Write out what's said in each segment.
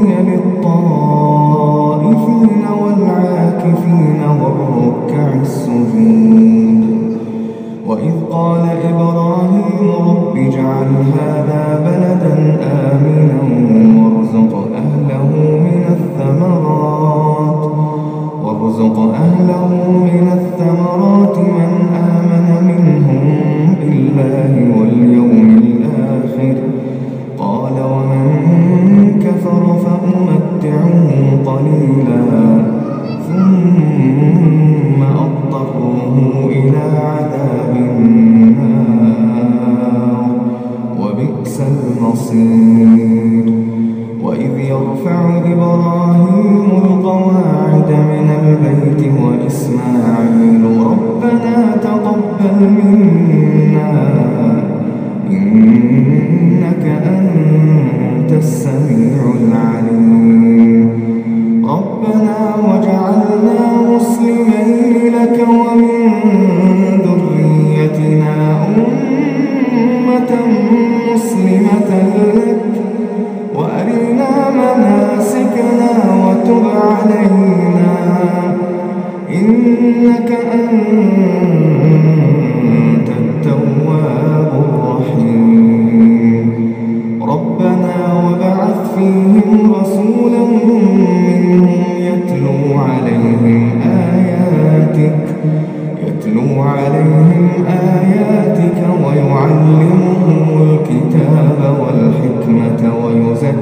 هي للطائفين والعاكفين والركع السجود. وإذ قال إبراهيم رب اجعل هذا بلدا آمنا وارزق أهله من الثمرات. وارزق أهله من الثمرات من آمن قليلا.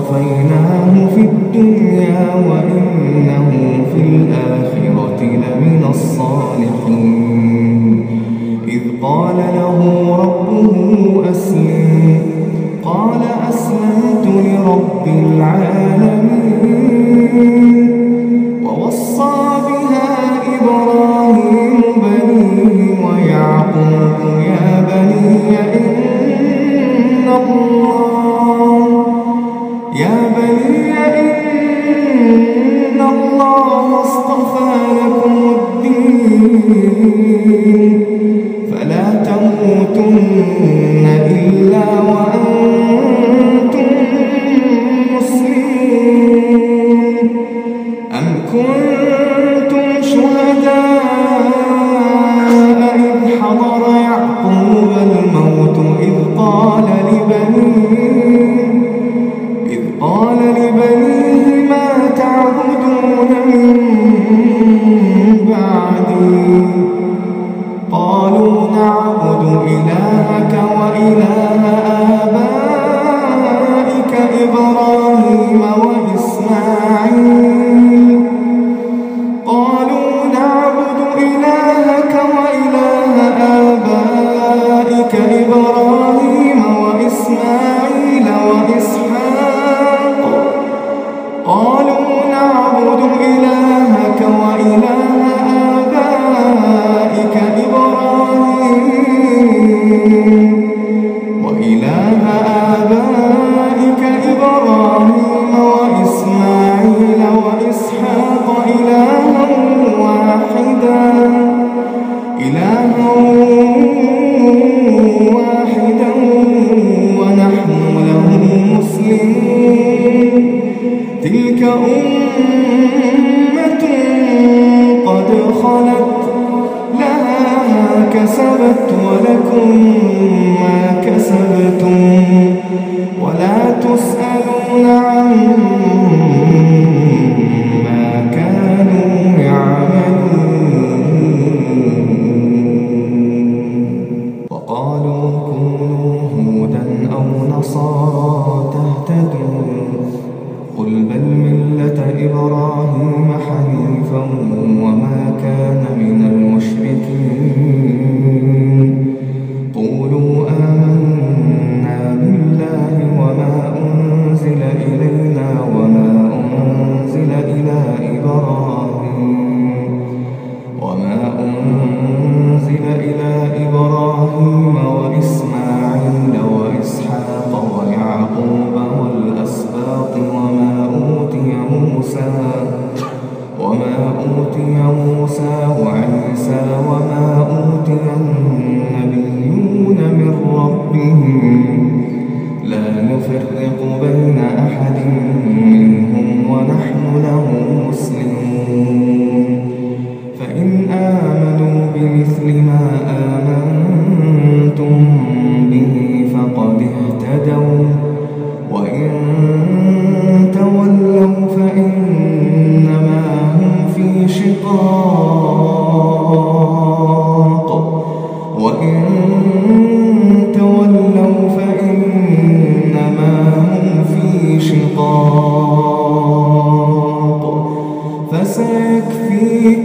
واصطفيناه في الدنيا وإنه في الآخرة لمن الصالحين. إذ قال له ربه أسلم قال أسلمت لرب العالمين. ولا تسألون عما كانوا يعملون. وقالوا كونوا هودا أو نصارى تهتدون. قل بل ملة إبراهيم حنيفا وما كان من المشركين.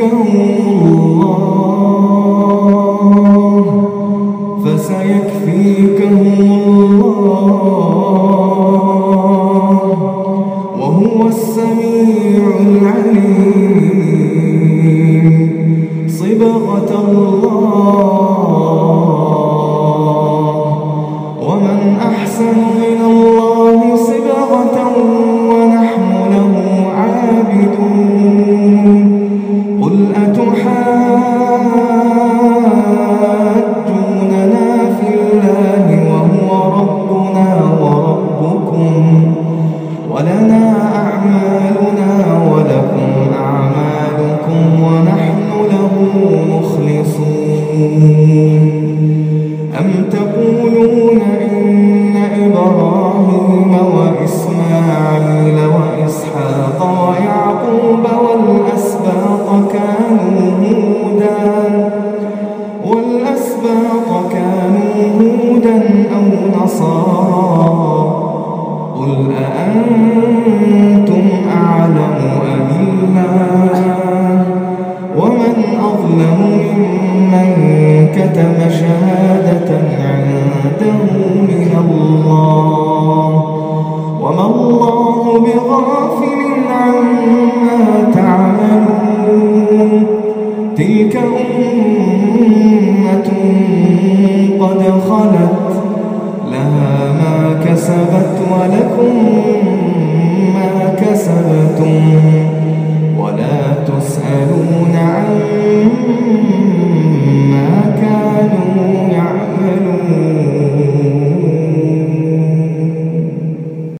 الله فسيكفيكهم الله وهو السميع العليم. صبغة الله ومن أحسن من الله صبغة ونحن له عابدون. كسبت ولكم ما كسبتم ولا تسألون عما كانوا